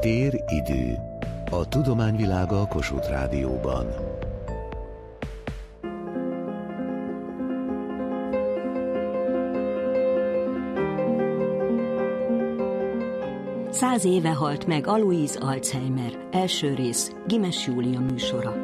Tér-idő. A tudományvilága a Kossuth Rádióban. Száz éve halt meg Alois Alzheimer, első rész, Gimes Júlia műsora.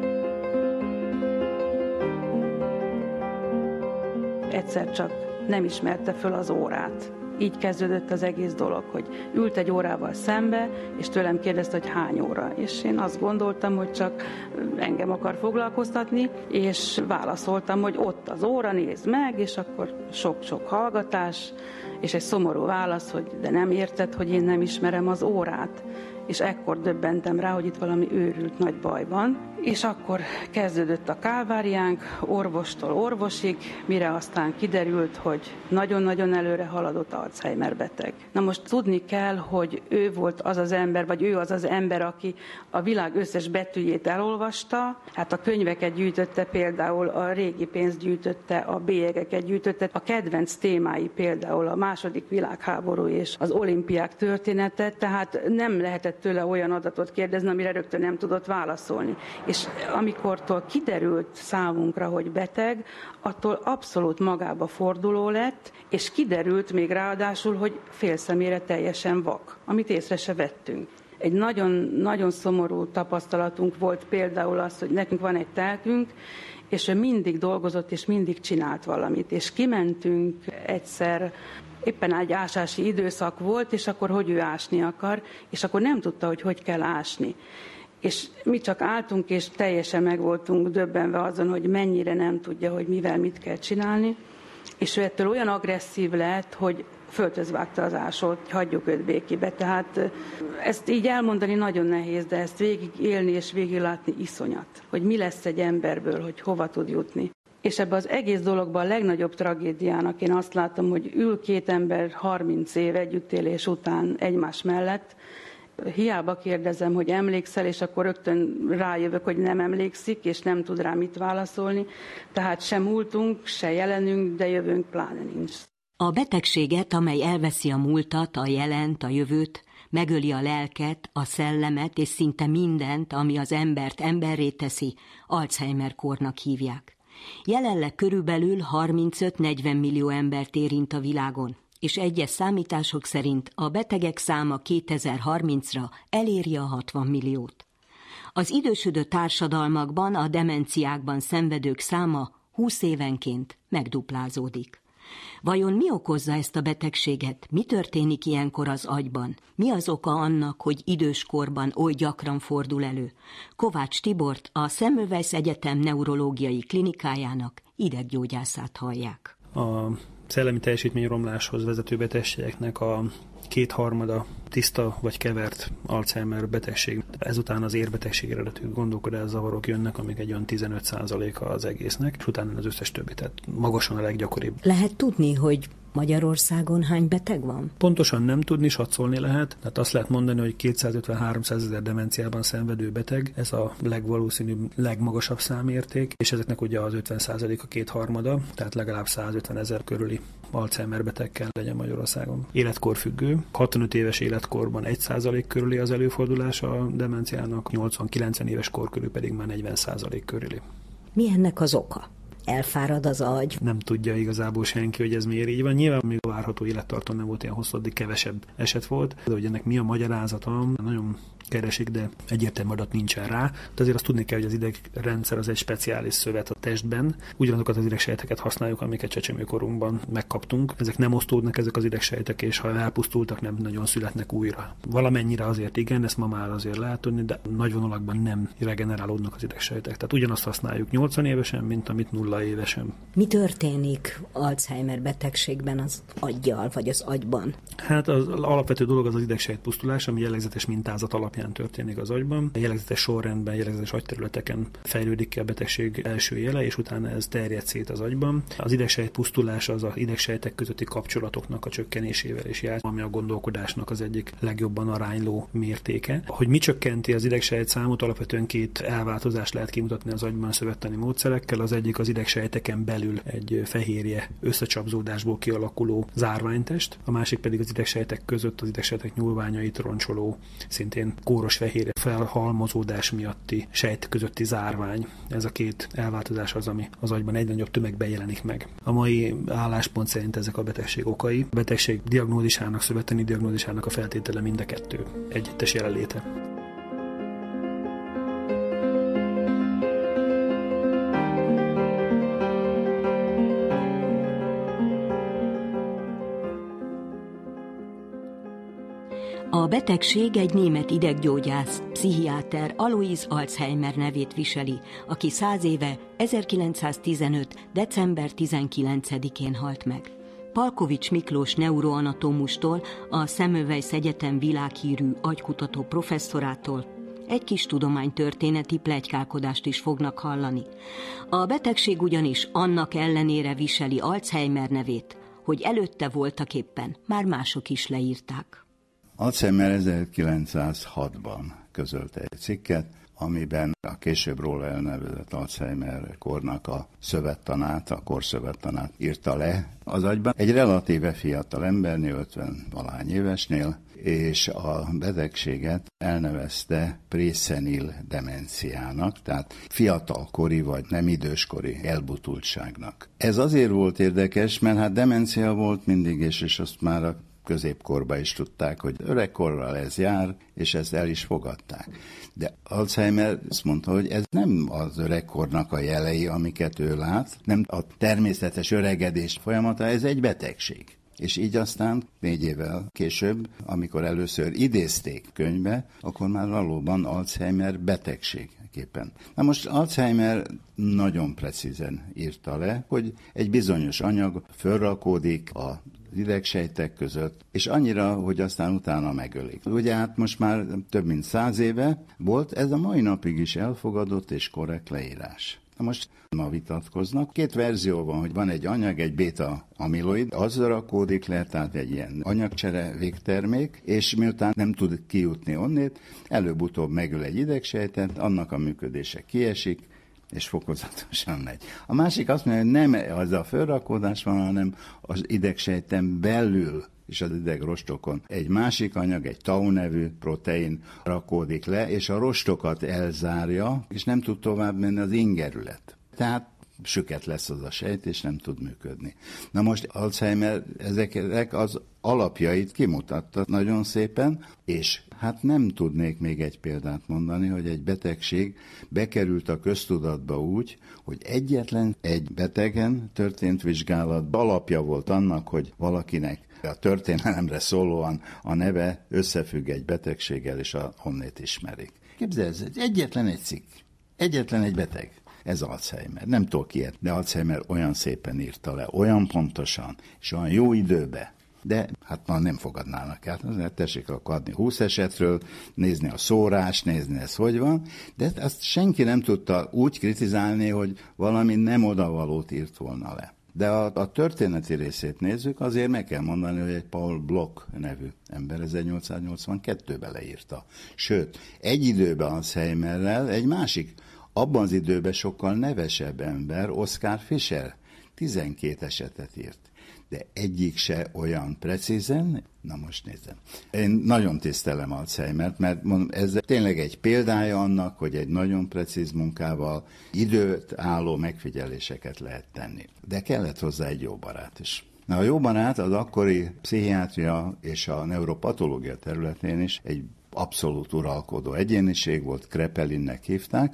Egyszer csak nem ismerte föl az órát. Így kezdődött az egész dolog, hogy ült egy órával szembe, és tőlem kérdezte, hogy hány óra. És én azt gondoltam, hogy csak engem akar foglalkoztatni, és válaszoltam, hogy ott az óra, nézd meg, és akkor sok-sok hallgatás, és egy szomorú válasz, hogy de nem érted, hogy én nem ismerem az órát. És ekkor döbbentem rá, hogy itt valami őrült nagy baj van. És akkor kezdődött a kálváriánk, orvostól orvosig, mire aztán kiderült, hogy nagyon-nagyon előre haladott Alzheimer beteg. Na most tudni kell, hogy ő volt az az ember, vagy ő az az ember, aki a világ összes betűjét elolvasta. Hát a könyveket gyűjtötte, például a régi pénzt gyűjtötte, a bélyegeket gyűjtötte. A kedvenc témái például a második világháború és az olimpiák története, tehát nem lehetett tőle olyan adatot kérdezni, amire rögtön nem tudott válaszolni. És amikortól kiderült számunkra, hogy beteg, attól abszolút magába forduló lett, és kiderült még ráadásul, hogy félszemére teljesen vak, amit észre se vettünk. Egy nagyon, nagyon szomorú tapasztalatunk volt például az, hogy nekünk van egy telkünk, és ő mindig dolgozott, és mindig csinált valamit. És kimentünk egyszer, éppen egy ásási időszak volt, és akkor hogy ő ásni akar, és akkor nem tudta, hogy hogy kell ásni. És mi csak álltunk, és teljesen meg voltunk döbbenve azon, hogy mennyire nem tudja, hogy mivel mit kell csinálni. És ő ettől olyan agresszív lett, hogy földhöz vágta az ásót, hogy hagyjuk őt békébe. Tehát ezt így elmondani nagyon nehéz, de ezt végig élni és végig látni iszonyat, hogy mi lesz egy emberből, hogy hova tud jutni. És ebbe az egész dologban a legnagyobb tragédiának én azt látom, hogy ül két ember 30 év együttélés után egymás mellett, hiába kérdezem, hogy emlékszel, és akkor rögtön rájövök, hogy nem emlékszik, és nem tud rá mit válaszolni. Tehát sem múltunk, se jelenünk, de jövőnk pláne nincs. A betegséget, amely elveszi a múltat, a jelent, a jövőt, megöli a lelket, a szellemet és szinte mindent, ami az embert emberré teszi, Alzheimer kornak hívják. Jelenleg körülbelül 35-40 millió embert érint a világon és egyes számítások szerint a betegek száma 2030-ra eléri a 60 milliót. Az idősödő társadalmakban a demenciákban szenvedők száma 20 évenként megduplázódik. Vajon mi okozza ezt a betegséget? Mi történik ilyenkor az agyban? Mi az oka annak, hogy időskorban oly gyakran fordul elő? Kovács Tibort, a Semmelweis Egyetem neurológiai klinikájának ideggyógyászát hallják. A szellemi teljesítményromláshoz vezető betegségeknek a kétharmada tiszta vagy kevert Alzheimer betegség. Ezután az érbetegség eredetű zavarok jönnek, amik egy olyan 15%-a az egésznek, és utána az összes többi, tehát magasan a leggyakoribb. Lehet tudni, hogy Magyarországon hány beteg van? Pontosan nem tudni, satszolni lehet. Tehát azt lehet mondani, hogy 250-300 ezer demenciában szenvedő beteg, ez a legvalószínűbb, legmagasabb számérték, és ezeknek ugye az 50% a kétharmada, tehát legalább 150 ezer körüli Alzheimer beteg kell legyen Magyarországon. Életkor függő, 65 éves életkorban 1% körüli az előfordulás a demenciának, 80-90 éves kor körül pedig már 40% körüli. Mi ennek az oka? elfárad az agy. Nem tudja igazából senki, hogy ez miért így van. Nyilván még a várható élettartam nem volt ilyen hosszú, kevesebb eset volt, de hogy ennek mi a magyarázata, nagyon keresik, de egyértelmű adat nincsen rá. De azért azt tudni kell, hogy az idegrendszer az egy speciális szövet a testben. Ugyanazokat az idegsejteket használjuk, amiket csecsemőkorunkban megkaptunk. Ezek nem osztódnak ezek az idegsejtek, és ha elpusztultak, nem nagyon születnek újra. Valamennyire azért igen, ezt ma már azért lehet tudni, de nagy vonalakban nem regenerálódnak az idegsejtek. Tehát ugyanazt használjuk 80 évesen, mint amit nulla évesen. Mi történik Alzheimer betegségben az aggyal, vagy az agyban? Hát az alapvető dolog az az idegsejt pusztulás, ami jellegzetes mintázat alapján alapján történik az agyban. A jellegzetes sorrendben, jellegzetes agyterületeken fejlődik ki a betegség első jele, és utána ez terjed szét az agyban. Az idegsejt pusztulása az a idegsejtek közötti kapcsolatoknak a csökkenésével is jár, ami a gondolkodásnak az egyik legjobban arányló mértéke. Hogy mi csökkenti az idegsejt számot, alapvetően két elváltozást lehet kimutatni az agyban szövetteni módszerekkel. Az egyik az idegsejteken belül egy fehérje összecsapzódásból kialakuló zárványtest, a másik pedig az idegsejtek között az idegsejtek nyúlványait roncsoló, szintén kóros fehérje felhalmozódás miatti sejt közötti zárvány. Ez a két elváltozás az, ami az agyban egy nagyobb tömegben jelenik meg. A mai álláspont szerint ezek a betegség okai. A betegség diagnózisának, szöveteni diagnózisának a feltétele mind a kettő együttes jelenléte. Betegség egy német ideggyógyász, pszichiáter Alois Alzheimer nevét viseli, aki száz éve 1915. december 19-én halt meg. Palkovics Miklós neuroanatómustól, a Szemövejsz Egyetem világhírű agykutató professzorától egy kis tudománytörténeti plegykálkodást is fognak hallani. A betegség ugyanis annak ellenére viseli Alzheimer nevét, hogy előtte voltak éppen, már mások is leírták. Alzheimer 1906-ban közölte egy cikket, amiben a később róla elnevezett Alzheimer kornak a szövettanát, a korszövettanát írta le az agyban. Egy relatíve fiatal embernél, 50 valány évesnél, és a betegséget elnevezte prészenil demenciának, tehát fiatalkori vagy nem időskori elbutultságnak. Ez azért volt érdekes, mert hát demencia volt mindig, és, és azt már a középkorban is tudták, hogy öregkorral ez jár, és ezt el is fogadták. De Alzheimer azt mondta, hogy ez nem az öregkornak a jelei, amiket ő lát, nem a természetes öregedés folyamata, ez egy betegség. És így aztán négy évvel később, amikor először idézték könyvbe, akkor már valóban Alzheimer betegség képen. Na most Alzheimer nagyon precízen írta le, hogy egy bizonyos anyag fölrakódik a idegsejtek között, és annyira, hogy aztán utána megölik. Ugye hát most már több mint száz éve volt, ez a mai napig is elfogadott és korrekt leírás. Na most ma vitatkoznak. Két verzió van, hogy van egy anyag, egy beta amiloid, az rakódik le, tehát egy ilyen anyagcsere végtermék, és miután nem tud kijutni onnét, előbb-utóbb megöl egy idegsejtet, annak a működése kiesik, és fokozatosan megy. A másik azt mondja, hogy nem az a fölrakódás van, hanem az idegsejten belül és az idegrostokon egy másik anyag, egy tau nevű protein rakódik le, és a rostokat elzárja, és nem tud tovább menni az ingerület. Tehát süket lesz az a sejt, és nem tud működni. Na most Alzheimer ezeknek az alapjait kimutatta nagyon szépen, és hát nem tudnék még egy példát mondani, hogy egy betegség bekerült a köztudatba úgy, hogy egyetlen egy betegen történt vizsgálat alapja volt annak, hogy valakinek a történelemre szólóan a neve összefügg egy betegséggel, és a honnét ismerik. Képzeld, ez egyetlen egy cikk, egyetlen egy beteg ez Alzheimer. Nem tudok ilyet, de Alzheimer olyan szépen írta le, olyan pontosan, és olyan jó időbe, de hát már nem fogadnának el. Azért tessék akkor adni 20 esetről, nézni a szórás, nézni ez hogy van, de azt senki nem tudta úgy kritizálni, hogy valami nem odavalót írt volna le. De a, a történeti részét nézzük, azért meg kell mondani, hogy egy Paul Block nevű ember 1882-ben leírta. Sőt, egy időben Alzheimerrel egy másik abban az időben sokkal nevesebb ember, Oscar Fischer, 12 esetet írt. De egyik se olyan precízen, na most nézem. Én nagyon tisztelem Alzheimer-t, mert mondom, ez tényleg egy példája annak, hogy egy nagyon precíz munkával időt álló megfigyeléseket lehet tenni. De kellett hozzá egy jó barát is. Na, a jó barát az akkori pszichiátria és a neuropatológia területén is egy abszolút uralkodó egyéniség volt, Krepelinnek hívták,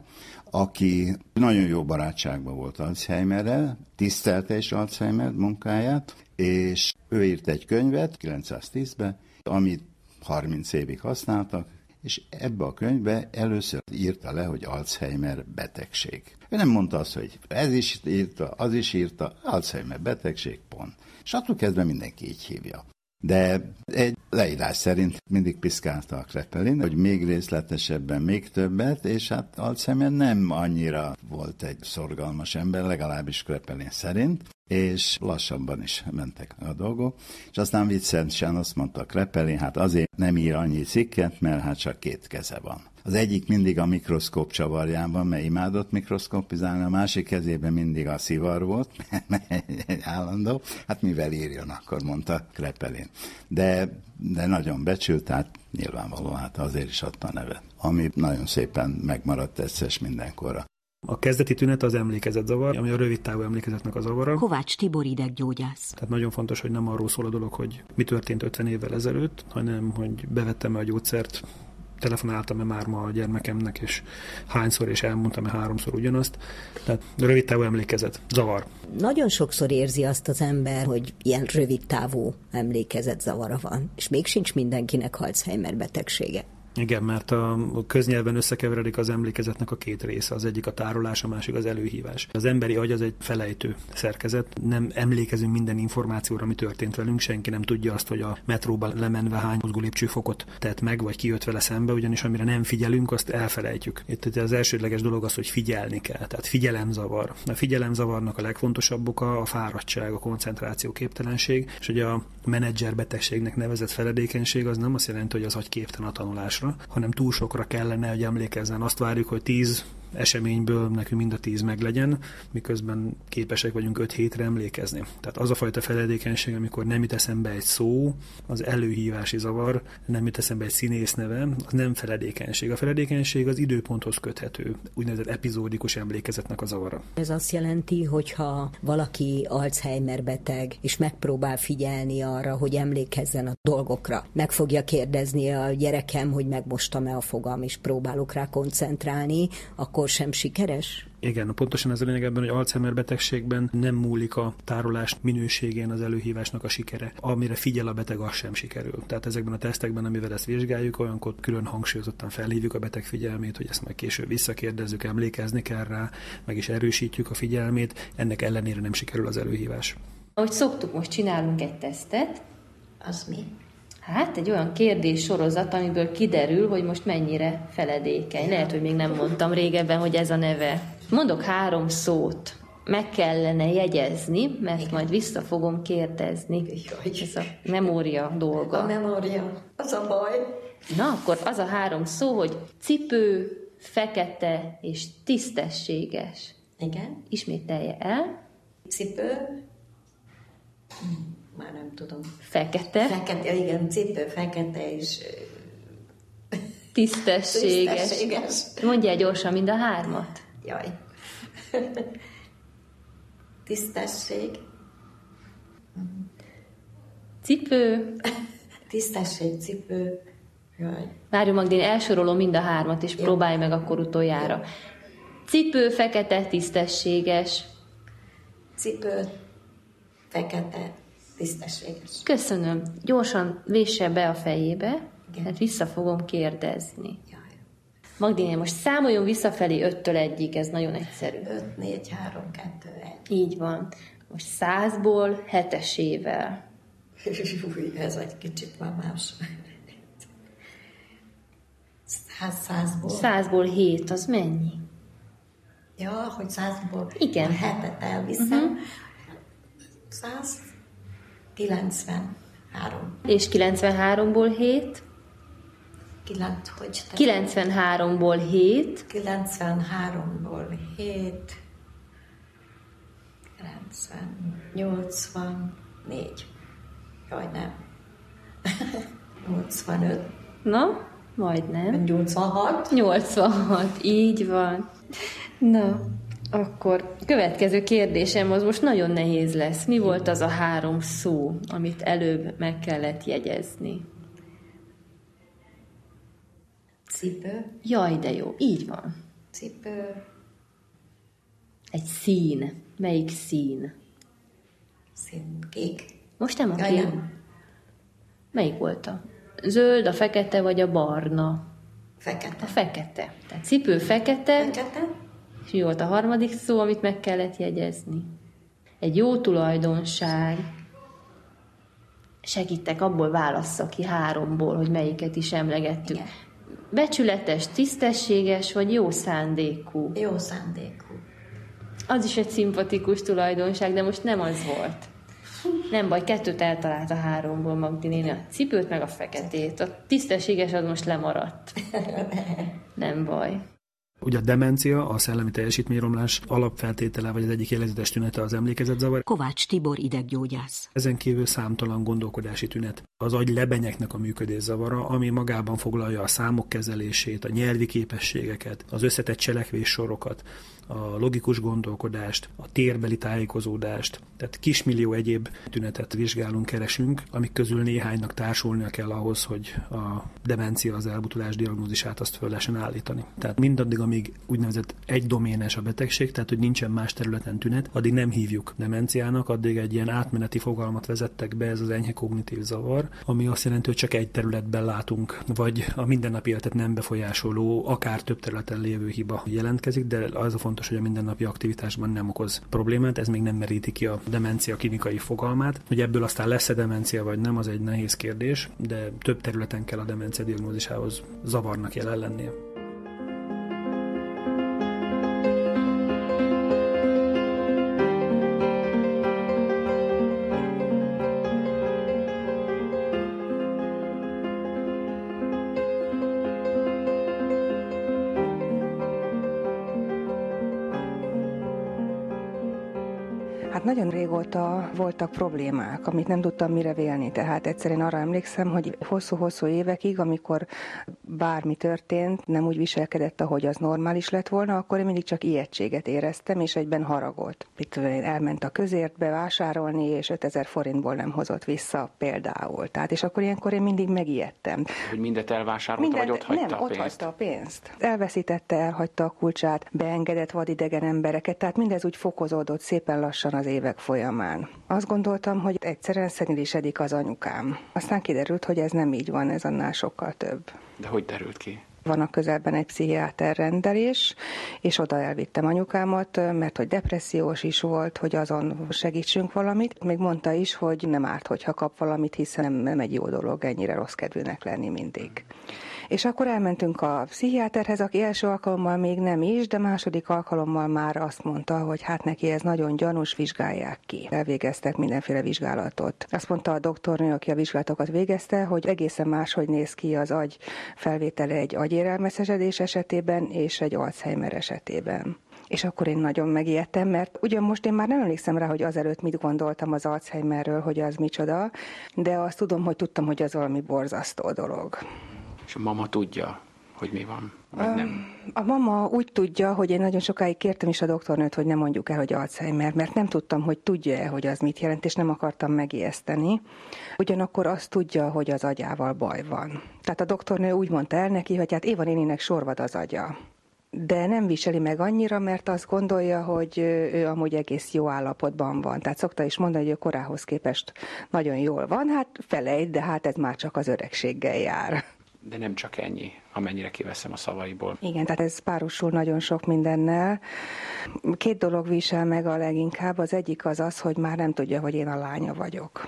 aki nagyon jó barátságban volt Alzheimerrel, tisztelte is Alzheimer munkáját, és ő írt egy könyvet 910-ben, amit 30 évig használtak, és ebbe a könyvbe először írta le, hogy Alzheimer betegség. Ő nem mondta azt, hogy ez is írta, az is írta, Alzheimer betegség, pont. És attól kezdve mindenki így hívja. De egy leírás szerint mindig piszkálta a Krepelin, hogy még részletesebben, még többet, és hát Alzheimer nem annyira volt egy szorgalmas ember, legalábbis Krepelin szerint, és lassabban is mentek a dolgok. És aztán viccesen azt mondta Krepelin, hát azért nem ír annyi cikket, mert hát csak két keze van. Az egyik mindig a mikroszkóp csavarjában, mert imádott mikroszkópizálni, a másik kezében mindig a szivar volt, állandó. Hát mivel írjon, akkor mondta Krepelin. De, de nagyon becsült, tehát nyilvánvalóan hát azért is adta a nevet. Ami nagyon szépen megmaradt egyszer mindenkorra. A kezdeti tünet az emlékezetzavar, ami a rövid távú emlékezetnek a zavara. Kovács Tibor ideggyógyász. Tehát nagyon fontos, hogy nem arról szól a dolog, hogy mi történt 50 évvel ezelőtt, hanem hogy bevettem a gyógyszert, telefonáltam-e már ma a gyermekemnek, és hányszor, és elmondtam-e háromszor ugyanazt. Tehát rövid távú emlékezet, zavar. Nagyon sokszor érzi azt az ember, hogy ilyen rövid távú emlékezet zavara van, és még sincs mindenkinek Alzheimer betegsége. Igen, mert a köznyelven összekeveredik az emlékezetnek a két része. Az egyik a tárolás, a másik az előhívás. Az emberi agy az egy felejtő szerkezet. Nem emlékezünk minden információra, ami történt velünk. Senki nem tudja azt, hogy a metróban lemenve hány mozgó lépcsőfokot tett meg, vagy kijött vele szembe, ugyanis amire nem figyelünk, azt elfelejtjük. Itt az elsődleges dolog az, hogy figyelni kell. Tehát figyelemzavar. A figyelemzavarnak a legfontosabb oka a fáradtság, a koncentráció képtelenség, és hogy a menedzser betegségnek nevezett feledékenység az nem azt jelenti, hogy az agy képtelen a tanulásra, hanem túl sokra kellene, hogy emlékezzen. Azt várjuk, hogy tíz eseményből nekünk mind a tíz meglegyen, miközben képesek vagyunk öt hétre emlékezni. Tehát az a fajta feledékenység, amikor nem jut eszembe egy szó, az előhívási zavar, nem jut eszembe egy színész neve, az nem feledékenység. A feledékenység az időponthoz köthető, úgynevezett epizódikus emlékezetnek a zavara. Ez azt jelenti, hogyha valaki Alzheimer beteg, és megpróbál figyelni arra, hogy emlékezzen a dolgokra, meg fogja kérdezni a gyerekem, hogy megmostam-e a fogam, és próbálok rá koncentrálni, akkor akkor sem sikeres? Igen, pontosan ez a lényeg ebben, hogy Alzheimer betegségben nem múlik a tárolás minőségén az előhívásnak a sikere. Amire figyel a beteg, az sem sikerül. Tehát ezekben a tesztekben, amivel ezt vizsgáljuk, olyankor külön hangsúlyozottan felhívjuk a beteg figyelmét, hogy ezt majd később visszakérdezzük, emlékezni kell rá, meg is erősítjük a figyelmét, ennek ellenére nem sikerül az előhívás. Ahogy szoktuk, most csinálunk egy tesztet. Az mi? Hát egy olyan kérdés sorozat, amiből kiderül, hogy most mennyire feledékeny. Lehet, hogy még nem mondtam régebben, hogy ez a neve. Mondok három szót, meg kellene jegyezni, mert Igen. majd vissza fogom kérdezni. Jaj. Ez a memória dolga. A memória, az a baj. Na, akkor az a három szó, hogy cipő, fekete és tisztességes. Igen. Ismételje el. Cipő, már nem tudom. Fekete. Fekete, igen, cipő fekete és tisztességes. tisztességes. Mondja gyorsan mind a hármat. Jaj. Tisztesség. Cipő. Tisztesség, cipő. Jaj. Várjon Magdén, elsorolom mind a hármat, és Jó. próbálj meg akkor utoljára. Jó. Cipő, fekete, tisztességes. Cipő, fekete, tisztességes. Köszönöm. Gyorsan vésse be a fejébe, Igen. hát vissza fogom kérdezni. Magdini, most számoljon visszafelé 5-től 1 ez nagyon egyszerű. 5, 4, 3, 2, 1. Így van. Most százból hetesével. Új, ez egy kicsit már más. Száz, százból. Százból hét, az mennyi? Ja, hogy százból Igen. a hetet elviszem. Uh-huh. Száz 93. És 93-ból 7? 9, hogy 93-ból 7. 93-ból 7. 90, 84. Jaj, nem. 85. Na, majdnem. 86. 86, így van. Na, akkor következő kérdésem az most nagyon nehéz lesz. Mi volt az a három szó, amit előbb meg kellett jegyezni? Cipő. Jaj, de jó, így van. Cipő. Egy szín. Melyik szín? Szín kék. Most nem a Jaj, kék. Nem. Melyik volt a? Zöld, a fekete vagy a barna? Fekete. A fekete. Tehát cipő fekete. Fekete és mi volt a harmadik szó, amit meg kellett jegyezni? Egy jó tulajdonság. Segítek, abból válassza ki háromból, hogy melyiket is emlegettük. Igen. Becsületes, tisztességes, vagy jó szándékú? Jó szándékú. Az is egy szimpatikus tulajdonság, de most nem az volt. Nem baj, kettőt eltalált a háromból Magdi néni, a cipőt meg a feketét. A tisztességes az most lemaradt. Nem baj. Ugye a demencia, a szellemi teljesítményromlás alapfeltétele, vagy az egyik jellegzetes tünete az emlékezetzavar. Kovács Tibor ideggyógyász. Ezen kívül számtalan gondolkodási tünet. Az agy lebenyeknek a működés zavara, ami magában foglalja a számok kezelését, a nyelvi képességeket, az összetett cselekvés sorokat, a logikus gondolkodást, a térbeli tájékozódást, tehát kismillió egyéb tünetet vizsgálunk, keresünk, amik közül néhánynak társulnia kell ahhoz, hogy a demencia, az elbutulás diagnózisát azt föl lehessen állítani. Tehát mindaddig, amíg úgynevezett egy doménes a betegség, tehát hogy nincsen más területen tünet, addig nem hívjuk demenciának, addig egy ilyen átmeneti fogalmat vezettek be, ez az enyhe kognitív zavar, ami azt jelenti, hogy csak egy területben látunk, vagy a mindennapi életet nem befolyásoló, akár több területen lévő hiba jelentkezik, de az a fontos, hogy a mindennapi aktivitásban nem okoz problémát, ez még nem meríti ki a demencia klinikai fogalmát. Hogy ebből aztán lesz-e demencia vagy nem, az egy nehéz kérdés, de több területen kell a demencia diagnózisához zavarnak jelen lennie. Voltak problémák, amit nem tudtam mire vélni. Tehát egyszerűen arra emlékszem, hogy hosszú-hosszú évekig, amikor bármi történt, nem úgy viselkedett, ahogy az normális lett volna, akkor én mindig csak ijegységet éreztem, és egyben haragolt. Itt elment a közértbe vásárolni, és 5000 forintból nem hozott vissza például. Tehát, és akkor ilyenkor én mindig megijedtem. Hogy mindet elvásárolta, mindent, vagy ott hagyta nem, a pénzt? ott hagyta a pénzt. Elveszítette, elhagyta a kulcsát, beengedett vadidegen embereket, tehát mindez úgy fokozódott szépen lassan az évek folyamán. Azt gondoltam, hogy egyszerűen szenilésedik az anyukám. Aztán kiderült, hogy ez nem így van, ez annál sokkal több. De hogy derült ki? van a közelben egy pszichiáter rendelés, és oda elvittem anyukámat, mert hogy depressziós is volt, hogy azon segítsünk valamit. Még mondta is, hogy nem árt, hogyha kap valamit, hiszen nem, nem egy jó dolog ennyire rossz kedvűnek lenni mindig. És akkor elmentünk a pszichiáterhez, aki első alkalommal még nem is, de második alkalommal már azt mondta, hogy hát neki ez nagyon gyanús, vizsgálják ki. Elvégeztek mindenféle vizsgálatot. Azt mondta a doktornő, aki a vizsgálatokat végezte, hogy egészen máshogy néz ki az agy felvétele egy agyérelmeszesedés esetében és egy Alzheimer esetében. És akkor én nagyon megijedtem, mert ugyan most én már nem emlékszem rá, hogy azelőtt mit gondoltam az Alzheimerről, hogy az micsoda, de azt tudom, hogy tudtam, hogy az valami borzasztó dolog. És a mama tudja, hogy mi van, vagy nem? A mama úgy tudja, hogy én nagyon sokáig kértem is a doktornőt, hogy ne mondjuk el, hogy Alzheimer, mert nem tudtam, hogy tudja-e, hogy az mit jelent, és nem akartam megijeszteni. Ugyanakkor azt tudja, hogy az agyával baj van. Tehát a doktornő úgy mondta el neki, hogy hát Éva néninek sorvad az agya de nem viseli meg annyira, mert azt gondolja, hogy ő amúgy egész jó állapotban van. Tehát szokta is mondani, hogy ő korához képest nagyon jól van, hát felejt, de hát ez már csak az öregséggel jár. De nem csak ennyi, amennyire kiveszem a szavaiból. Igen, tehát ez párosul nagyon sok mindennel. Két dolog visel meg a leginkább. Az egyik az az, hogy már nem tudja, hogy én a lánya vagyok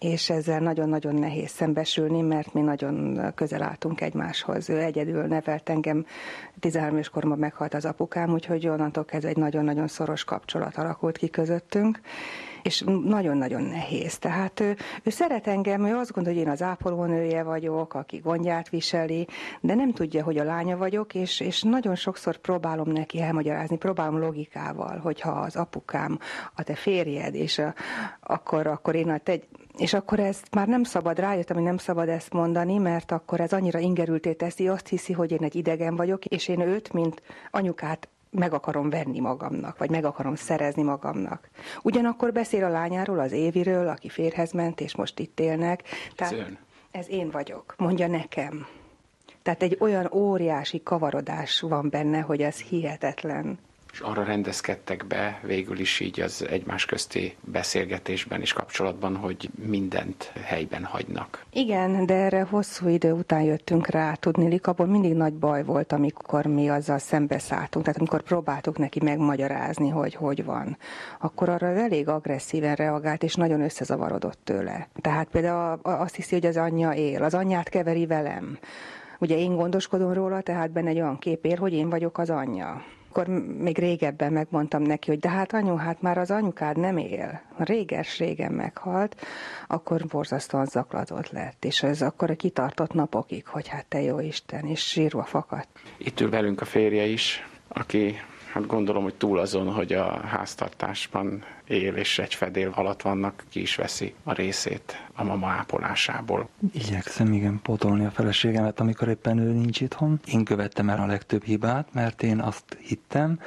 és ezzel nagyon-nagyon nehéz szembesülni, mert mi nagyon közel álltunk egymáshoz. Ő egyedül nevelt engem, 13 éves koromban meghalt az apukám, úgyhogy onnantól ez egy nagyon-nagyon szoros kapcsolat alakult ki közöttünk, és nagyon-nagyon nehéz. Tehát ő, ő szeret engem, ő azt gondolja, hogy én az ápolónője vagyok, aki gondját viseli, de nem tudja, hogy a lánya vagyok, és, és nagyon sokszor próbálom neki elmagyarázni, próbálom logikával, hogyha az apukám, a te férjed, és a, akkor, akkor én a te, és akkor ezt már nem szabad, rájöttem, hogy nem szabad ezt mondani, mert akkor ez annyira ingerülté teszi, azt hiszi, hogy én egy idegen vagyok, és én őt, mint anyukát meg akarom venni magamnak, vagy meg akarom szerezni magamnak. Ugyanakkor beszél a lányáról, az Éviről, aki férhez ment, és most itt élnek. Tehát ez ön? Ez én vagyok, mondja nekem. Tehát egy olyan óriási kavarodás van benne, hogy ez hihetetlen és arra rendezkedtek be végül is így az egymás közti beszélgetésben és kapcsolatban, hogy mindent helyben hagynak. Igen, de erre hosszú idő után jöttünk rá, tudni, abból mindig nagy baj volt, amikor mi azzal szembeszálltunk, tehát amikor próbáltuk neki megmagyarázni, hogy hogy van, akkor arra elég agresszíven reagált, és nagyon összezavarodott tőle. Tehát például azt hiszi, hogy az anyja él, az anyját keveri velem. Ugye én gondoskodom róla, tehát benne egy olyan kép él, hogy én vagyok az anyja Akkor még régebben megmondtam neki, hogy de hát anyu, hát már az anyukád nem él. Réges régen meghalt, akkor borzasztóan zaklatott lett, és ez akkor kitartott napokig, hogy hát te jó Isten, és sírva fakadt. Itt ül velünk a férje is, aki hát gondolom, hogy túl azon, hogy a háztartásban él és egy fedél alatt vannak, ki is veszi a részét a mama ápolásából. Igyekszem igen pótolni a feleségemet, amikor éppen ő nincs itthon. Én követtem el a legtöbb hibát, mert én azt hittem,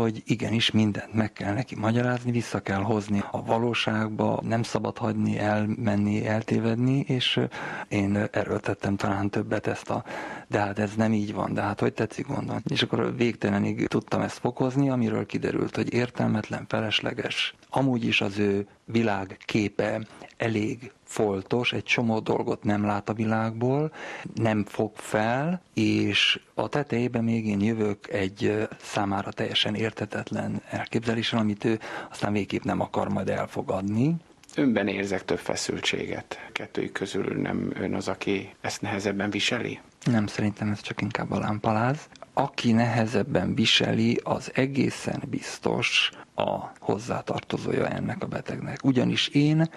hogy igenis mindent meg kell neki magyarázni, vissza kell hozni a valóságba, nem szabad hagyni elmenni, eltévedni, és én erőltettem talán többet ezt a, de hát ez nem így van, de hát hogy tetszik gondolni. És akkor végtelenig tudtam ezt fokozni, amiről kiderült, hogy értelmetlen, felesleges. Amúgy is az ő világképe elég foltos, egy csomó dolgot nem lát a világból, nem fog fel, és a tetejében még én jövök egy számára teljesen értetetlen elképzeléssel, amit ő aztán végképp nem akar majd elfogadni. Önben érzek több feszültséget. Kettőjük közül nem ön az, aki ezt nehezebben viseli? Nem, szerintem ez csak inkább a lámpaláz. Aki nehezebben viseli, az egészen biztos a hozzátartozója ennek a betegnek. Ugyanis én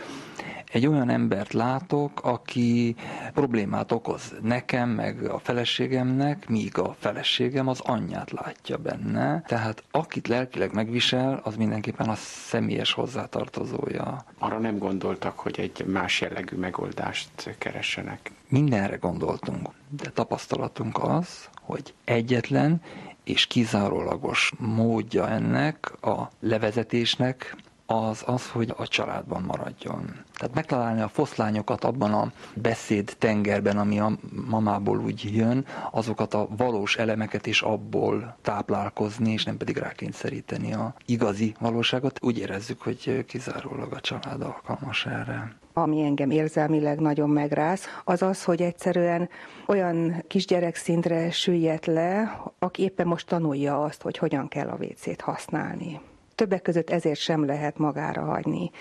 egy olyan embert látok, aki problémát okoz nekem, meg a feleségemnek, míg a feleségem az anyját látja benne. Tehát akit lelkileg megvisel, az mindenképpen a személyes hozzátartozója. Arra nem gondoltak, hogy egy más jellegű megoldást keressenek? Mindenre gondoltunk, de tapasztalatunk az, hogy egyetlen és kizárólagos módja ennek a levezetésnek az az, hogy a családban maradjon. Tehát megtalálni a foszlányokat abban a beszéd tengerben, ami a mamából úgy jön, azokat a valós elemeket is abból táplálkozni, és nem pedig rákényszeríteni a igazi valóságot. Úgy érezzük, hogy kizárólag a család alkalmas erre ami engem érzelmileg nagyon megráz, az az, hogy egyszerűen olyan kisgyerek szintre süllyedt le, aki éppen most tanulja azt, hogy hogyan kell a WC-t használni. Többek között ezért sem lehet magára hagyni,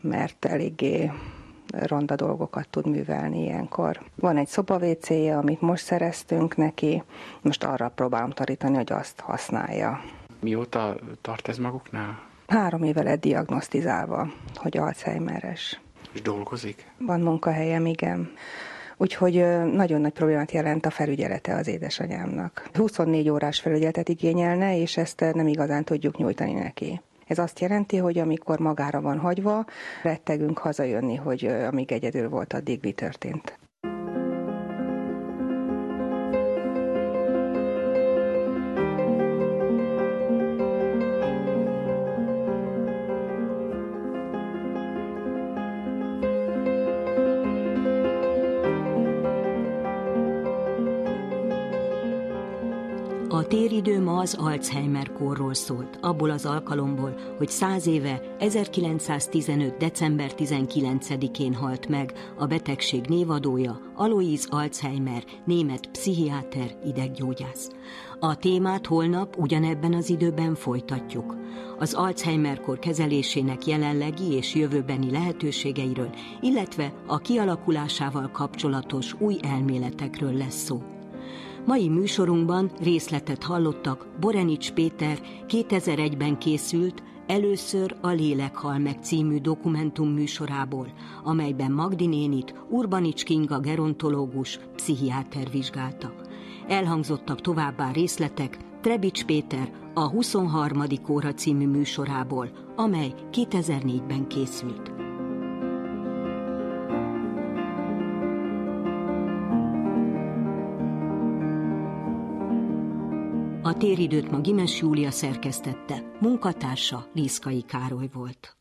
mert eléggé ronda dolgokat tud művelni ilyenkor. Van egy szobavécéje, amit most szereztünk neki, most arra próbálom tanítani, hogy azt használja. Mióta tart ez maguknál? Három éve lett diagnosztizálva, hogy Alzheimeres. És dolgozik? Van munkahelyem, igen. Úgyhogy nagyon nagy problémát jelent a felügyelete az édesanyámnak. 24 órás felügyeletet igényelne, és ezt nem igazán tudjuk nyújtani neki. Ez azt jelenti, hogy amikor magára van hagyva, rettegünk hazajönni, hogy amíg egyedül volt, addig mi történt. Az Alzheimer korról szólt, abból az alkalomból, hogy száz éve, 1915. december 19-én halt meg a betegség névadója, Alois Alzheimer, német pszichiáter, ideggyógyász. A témát holnap ugyanebben az időben folytatjuk. Az Alzheimer-kor kezelésének jelenlegi és jövőbeni lehetőségeiről, illetve a kialakulásával kapcsolatos új elméletekről lesz szó. Mai műsorunkban részletet hallottak Borenics Péter 2001-ben készült Először a Lélek hal meg című dokumentum műsorából, amelyben Magdi nénit Urbanics Kinga gerontológus, pszichiáter vizsgálta. Elhangzottak továbbá részletek Trebics Péter a 23. óra című műsorából, amely 2004-ben készült. Téridőt ma Gimes Júlia szerkesztette, munkatársa Liszkai Károly volt.